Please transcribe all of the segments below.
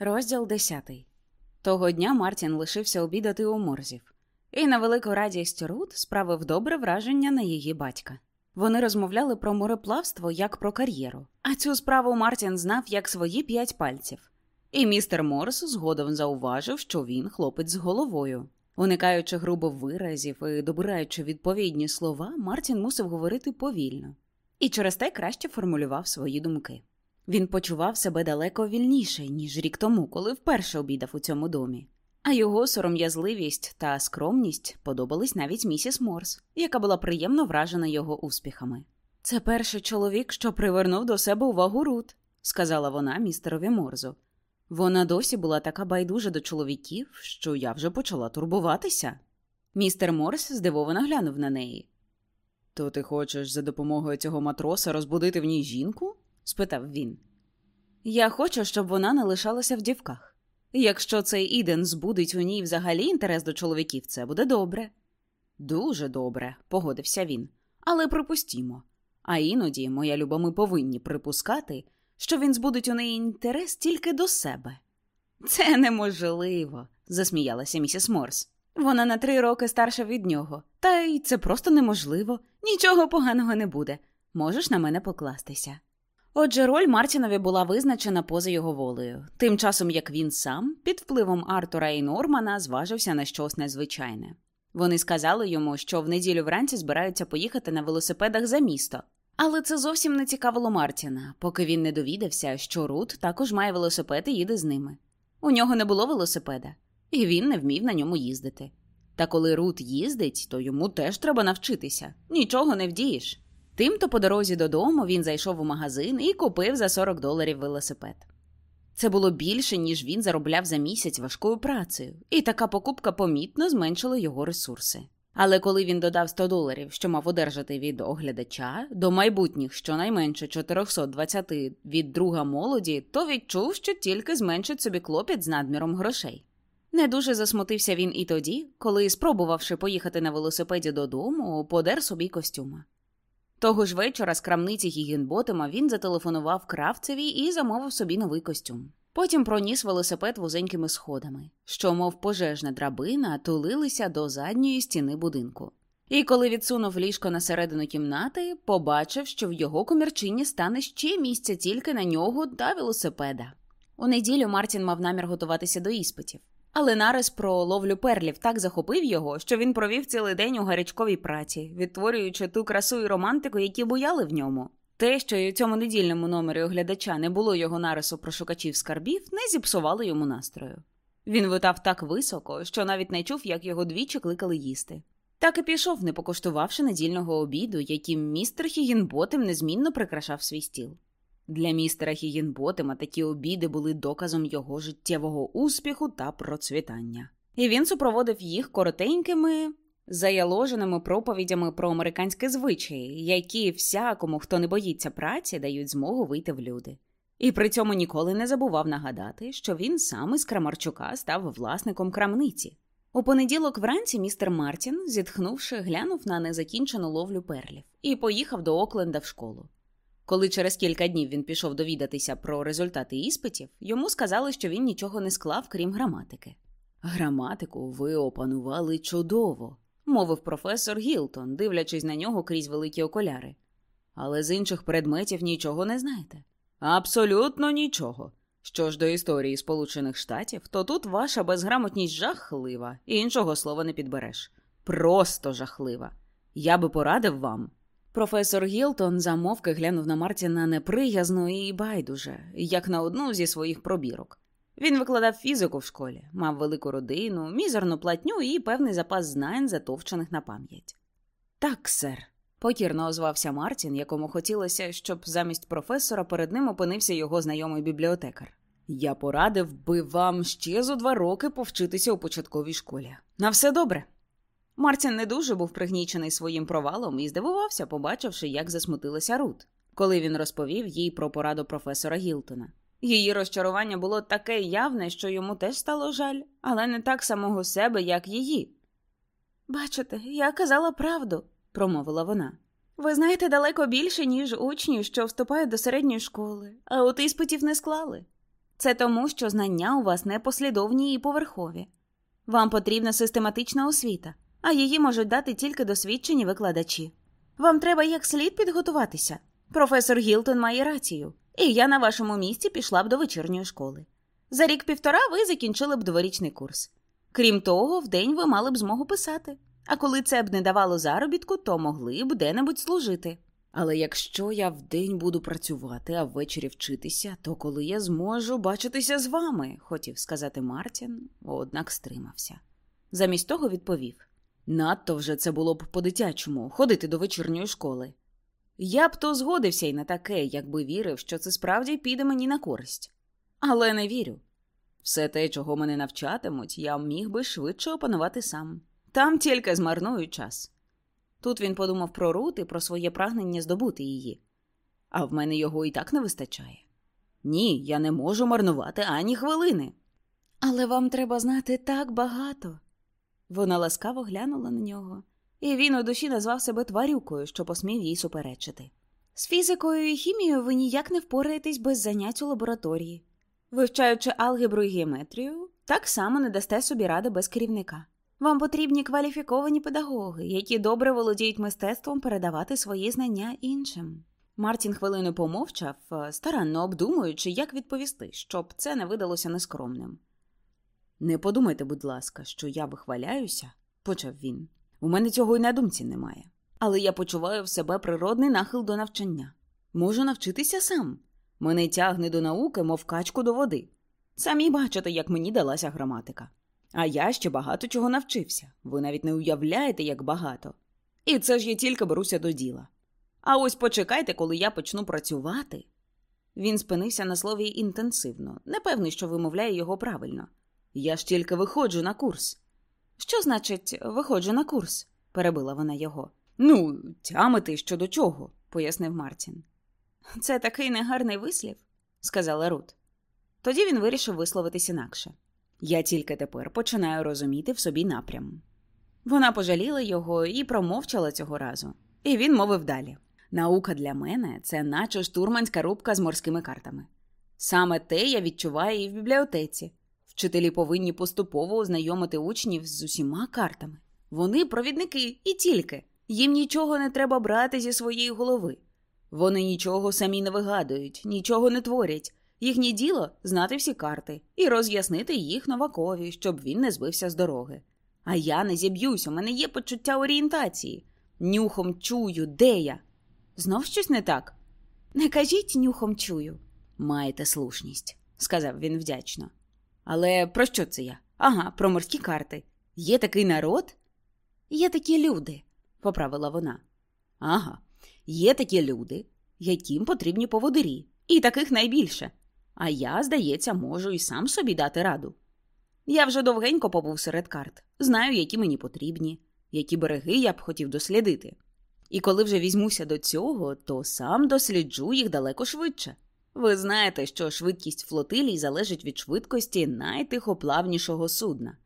Розділ 10. Того дня Мартін лишився обідати у морзів, і на велику радість Рут справив добре враження на її батька. Вони розмовляли про мореплавство як про кар'єру, а цю справу Мартін знав як свої п'ять пальців. І містер Морс згодом зауважив, що він хлопець з головою. Уникаючи грубо виразів і добираючи відповідні слова, Мартін мусив говорити повільно і через те краще формулював свої думки. Він почував себе далеко вільніше, ніж рік тому, коли вперше обідав у цьому домі. А його сором'язливість та скромність подобались навіть місіс Морс, яка була приємно вражена його успіхами. Це перший чоловік, що привернув до себе увагу Рут, сказала вона містерові Морзу. Вона досі була така байдужа до чоловіків, що я вже почала турбуватися. Містер Морс здивовано глянув на неї. То ти хочеш за допомогою цього матроса розбудити в ній жінку? Спитав він. Я хочу, щоб вона не лишалася в дівках. Якщо цей Іден збудить у ній взагалі інтерес до чоловіків, це буде добре. Дуже добре, погодився він. Але припустімо. А іноді, моя люба, ми повинні припускати, що він збудить у неї інтерес тільки до себе. Це неможливо, засміялася місіс Морс. Вона на три роки старша від нього, та й це просто неможливо. Нічого поганого не буде. Можеш на мене покластися. Отже, роль Мартінові була визначена поза його волею, тим часом як він сам, під впливом Артура і Нормана, зважився на щось незвичайне. Вони сказали йому, що в неділю вранці збираються поїхати на велосипедах за місто. Але це зовсім не цікавило Мартіна, поки він не довідався, що Рут також має велосипед і їде з ними. У нього не було велосипеда, і він не вмів на ньому їздити. Та коли Рут їздить, то йому теж треба навчитися нічого не вдієш. Тимто по дорозі додому він зайшов у магазин і купив за 40 доларів велосипед. Це було більше, ніж він заробляв за місяць важкою працею, і така покупка помітно зменшила його ресурси. Але коли він додав 100 доларів, що мав одержати від оглядача, до майбутніх щонайменше 420 від друга молоді, то відчув, що тільки зменшить собі клопіт з надміром грошей. Не дуже засмутився він і тоді, коли, спробувавши поїхати на велосипеді додому, подер собі костюма. Того ж вечора з крамниці Гігінботема він зателефонував кравцеві і замовив собі новий костюм. Потім проніс велосипед вузенькими сходами, що, мов пожежна драбина, тулилися до задньої стіни будинку. І коли відсунув ліжко на середину кімнати, побачив, що в його комірчині стане ще місця тільки на нього та велосипеда. У неділю Мартін мав намір готуватися до іспитів. Але нарис про ловлю перлів так захопив його, що він провів цілий день у гарячковій праці, відтворюючи ту красу і романтику, які бояли в ньому. Те, що й у цьому недільному номері оглядача не було його нарису про шукачів скарбів, не зіпсувало йому настрою. Він витав так високо, що навіть не чув, як його двічі кликали їсти. Так і пішов, не покуштувавши недільного обіду, яким містер Хігінботем незмінно прикрашав свій стіл. Для містера Хігінботема такі обіди були доказом його життєвого успіху та процвітання. І він супроводив їх коротенькими, заяложеними проповідями про американські звичаї, які всякому, хто не боїться праці, дають змогу вийти в люди. І при цьому ніколи не забував нагадати, що він сам із Крамарчука став власником крамниці. У понеділок вранці містер Мартін, зітхнувши, глянув на незакінчену ловлю перлів і поїхав до Окленда в школу. Коли через кілька днів він пішов довідатися про результати іспитів, йому сказали, що він нічого не склав, крім граматики. Граматику ви опанували чудово, мовив професор Гілтон, дивлячись на нього крізь великі окуляри. Але з інших предметів нічого не знаєте. Абсолютно нічого. Що ж до історії Сполучених Штатів, то тут ваша безграмотність жахлива, іншого слова не підбереш. Просто жахлива. Я би порадив вам. Професор Гілтон замовки глянув на Мартіна неприязно і байдуже, як на одну зі своїх пробірок. Він викладав фізику в школі, мав велику родину, мізерну платню і певний запас знань, затовчених на пам'ять. Так, сер, покірно озвався Мартін, якому хотілося, щоб замість професора перед ним опинився його знайомий бібліотекар. Я порадив би вам ще зо два роки повчитися у початковій школі. На все добре. Мартін не дуже був пригнічений своїм провалом і здивувався, побачивши, як засмутилася Рут, коли він розповів їй про пораду професора Гілтона. Її розчарування було таке явне, що йому теж стало жаль, але не так самого себе, як її. Бачите, я казала правду, промовила вона. Ви знаєте далеко більше, ніж учнів, що вступають до середньої школи, а от іспитів не склали. Це тому, що знання у вас непослідовні і поверхові. Вам потрібна систематична освіта, а її можуть дати тільки досвідчені викладачі. Вам треба як слід підготуватися. Професор Гілтон має рацію, і я на вашому місці пішла б до вечірньої школи. За рік півтора ви закінчили б дворічний курс. Крім того, вдень ви мали б змогу писати. А коли це б не давало заробітку, то могли б де-небудь служити. Але якщо я вдень буду працювати, а ввечері вчитися, то коли я зможу бачитися з вами, хотів сказати Мартін, однак стримався. Замість того відповів надто вже це було б по-дитячому ходити до вечірньої школи. Я б то згодився й на таке, якби вірив, що це справді піде мені на користь. Але не вірю. Все те, чого мене навчатимуть, я міг би швидше опанувати сам. Там тільки змарную час. Тут він подумав про Рут і про своє прагнення здобути її, а в мене його і так не вистачає. Ні, я не можу марнувати ані хвилини. Але вам треба знати так багато. Вона ласкаво глянула на нього, і він у душі назвав себе тварюкою, що посмів їй суперечити. З фізикою і хімією ви ніяк не впораєтесь без занять у лабораторії. Вивчаючи алгебру і геометрію, так само не дасте собі ради без керівника. Вам потрібні кваліфіковані педагоги, які добре володіють мистецтвом передавати свої знання іншим. Мартін хвилину помовчав, е, старанно обдумуючи, як відповісти, щоб це не видалося нескромним. Не подумайте, будь ласка, що я вихваляюся, почав він. У мене цього й на думці немає. Але я почуваю в себе природний нахил до навчання. Можу навчитися сам. Мене тягне до науки, мов качку до води. Самі бачите, як мені далася граматика. А я ще багато чого навчився. Ви навіть не уявляєте, як багато. І це ж я тільки беруся до діла. А ось почекайте, коли я почну працювати. Він спинився на слові інтенсивно, непевний, що вимовляє його правильно. Я ж тільки виходжу на курс. Що значить, виходжу на курс? перебила вона його. Ну, тямити щодо чого, пояснив Мартін. Це такий негарний вислів, сказала Рут. Тоді він вирішив висловитись інакше. Я тільки тепер починаю розуміти в собі напрям. Вона пожаліла його і промовчала цього разу. І він мовив далі: наука для мене це наче штурманська рубка з морськими картами. Саме те я відчуваю і в бібліотеці. Вчителі повинні поступово ознайомити учнів з усіма картами. Вони провідники і тільки. Їм нічого не треба брати зі своєї голови. Вони нічого самі не вигадують, нічого не творять. Їхнє діло знати всі карти і роз'яснити їх новакові, щоб він не збився з дороги. А я не зіб'юсь, у мене є почуття орієнтації. Нюхом чую, де я. Знов щось не так? Не кажіть нюхом чую. Маєте слушність, сказав він вдячно. Але про що це я? Ага, про морські карти. Є такий народ? Є такі люди, поправила вона. Ага, є такі люди, яким потрібні поводирі, і таких найбільше. А я, здається, можу і сам собі дати раду. Я вже довгенько побув серед карт, знаю, які мені потрібні, які береги я б хотів дослідити. І коли вже візьмуся до цього, то сам досліджу їх далеко швидше. Ви знаєте, що швидкість флотилій залежить від швидкості найтихоплавнішого судна.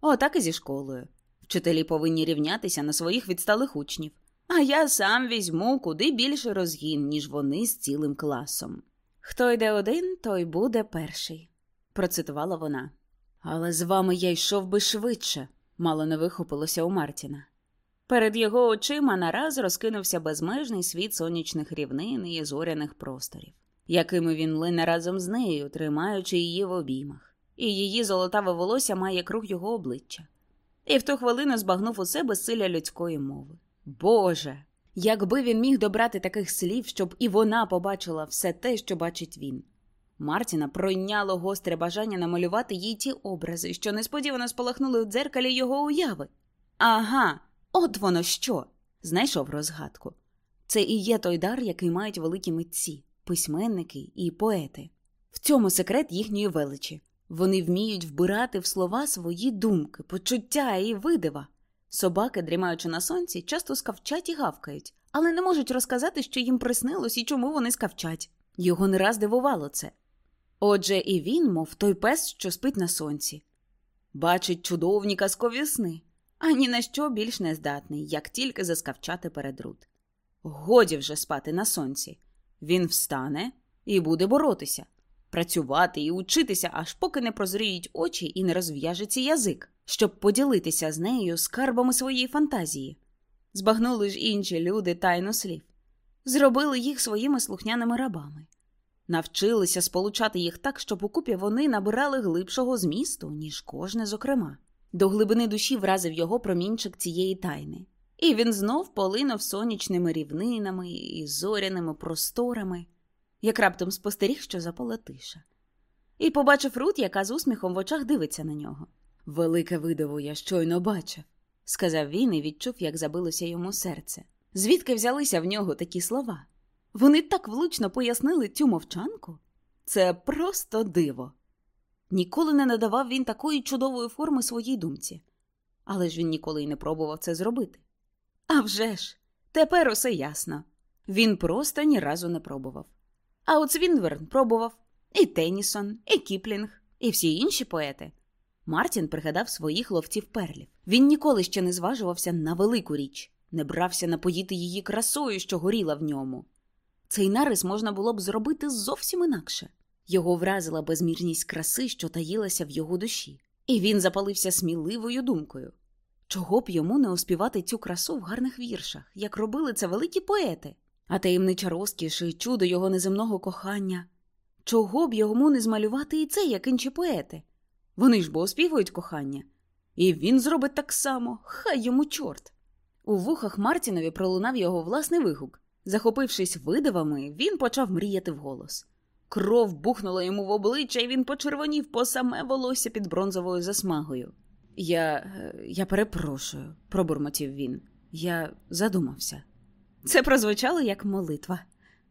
Отак і зі школою. Вчителі повинні рівнятися на своїх відсталих учнів, а я сам візьму куди більше розгін, ніж вони з цілим класом. Хто йде один, той буде перший, процитувала вона. Але з вами я йшов би швидше, мало не вихопилося у Мартіна. Перед його очима нараз розкинувся безмежний світ сонячних рівнин і зоряних просторів, якими він лине разом з нею, тримаючи її в обіймах, і її золотаве волосся має круг його обличчя. І в ту хвилину збагнув у себе силля людської мови. Боже! Якби він міг добрати таких слів, щоб і вона побачила все те, що бачить він. Мартіна пройняло гостре бажання намалювати їй ті образи, що несподівано спалахнули у дзеркалі його уяви. Ага, от воно що. Знайшов розгадку. Це і є той дар, який мають великі митці, письменники і поети. В цьому секрет їхньої величі. Вони вміють вбирати в слова свої думки, почуття і видива. Собаки, дрімаючи на сонці, часто скавчать і гавкають, але не можуть розказати, що їм приснилось і чому вони скавчать. Його не раз дивувало це. Отже, і він, мов той пес, що спить на сонці, бачить чудовні казкові сни, а ні на що більш не здатний, як тільки заскавчати перед руд. Годі вже спати на сонці. Він встане і буде боротися, працювати і учитися, аж поки не прозріють очі і не розв'яжеться язик, щоб поділитися з нею скарбами своєї фантазії. Збагнули ж інші люди тайну слів, зробили їх своїми слухняними рабами, навчилися сполучати їх так, щоб укупі вони набирали глибшого змісту, ніж кожне зокрема. До глибини душі вразив його промінчик цієї тайни. І він знов полинув сонячними рівнинами і зоряними просторами, як раптом спостеріг, що запала тиша, і побачив Рут, яка з усміхом в очах дивиться на нього. Велике видиво я щойно бачив, сказав він і відчув, як забилося йому серце. Звідки взялися в нього такі слова? Вони так влучно пояснили цю мовчанку. Це просто диво. Ніколи не надавав він такої чудової форми своїй думці, але ж він ніколи й не пробував це зробити. А вже ж, тепер усе ясно. Він просто ні разу не пробував. А от Свінверн пробував і Тенісон, і Кіплінг, і всі інші поети. Мартін пригадав своїх ловців перлів. Він ніколи ще не зважувався на велику річ, не брався напоїти її красою, що горіла в ньому. Цей нарис можна було б зробити зовсім інакше. Його вразила безмірність краси, що таїлася в його душі, і він запалився сміливою думкою. Чого б йому не оспівати цю красу в гарних віршах, як робили це великі поети, а таємнича розкіш і чудо його неземного кохання? Чого б йому не змалювати і це, як інші поети? Вони ж бо оспівують кохання. І він зробить так само, хай йому чорт. У вухах Мартінові пролунав його власний вигук. Захопившись видивами, він почав мріяти вголос. Кров бухнула йому в обличчя, і він почервонів по саме волосся під бронзовою засмагою. Я я перепрошую, пробурмотів він. Я задумався. Це прозвучало як молитва.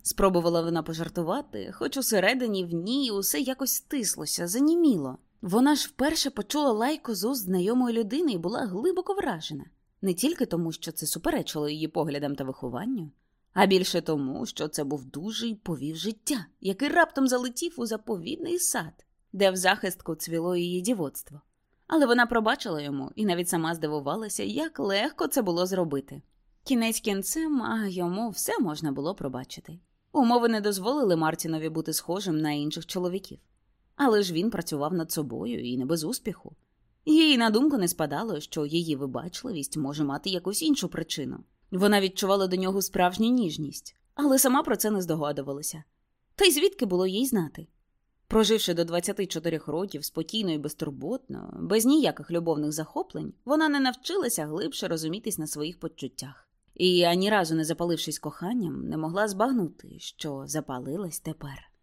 Спробувала вона пожартувати, хоч усередині в ній усе якось стислося, заніміло. Вона ж вперше почула лайку з уст знайомої людини і була глибоко вражена, не тільки тому, що це суперечило її поглядам та вихованню, а більше тому, що це був дужий повів життя, який раптом залетів у заповідний сад, де в захистку цвіло її дівоцтво. Але вона пробачила йому і навіть сама здивувалася, як легко це було зробити. Кінець кінцем, а йому все можна було пробачити. Умови не дозволили Мартінові бути схожим на інших чоловіків. Але ж він працював над собою і не без успіху. Їй на думку не спадало, що її вибачливість може мати якусь іншу причину. Вона відчувала до нього справжню ніжність, але сама про це не здогадувалася. Та й звідки було їй знати? Проживши до 24 років спокійно і безтурботно, без ніяких любовних захоплень, вона не навчилася глибше розумітись на своїх почуттях, і ані разу не запалившись коханням, не могла збагнути, що запалилась тепер.